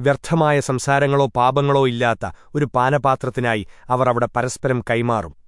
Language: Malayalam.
വ്യർത്ഥമായ സംസാരങ്ങളോ പാപങ്ങളോ ഇല്ലാത്ത ഒരു പാനപാത്രത്തിനായി അവർ അവിടെ പരസ്പരം കൈമാറും.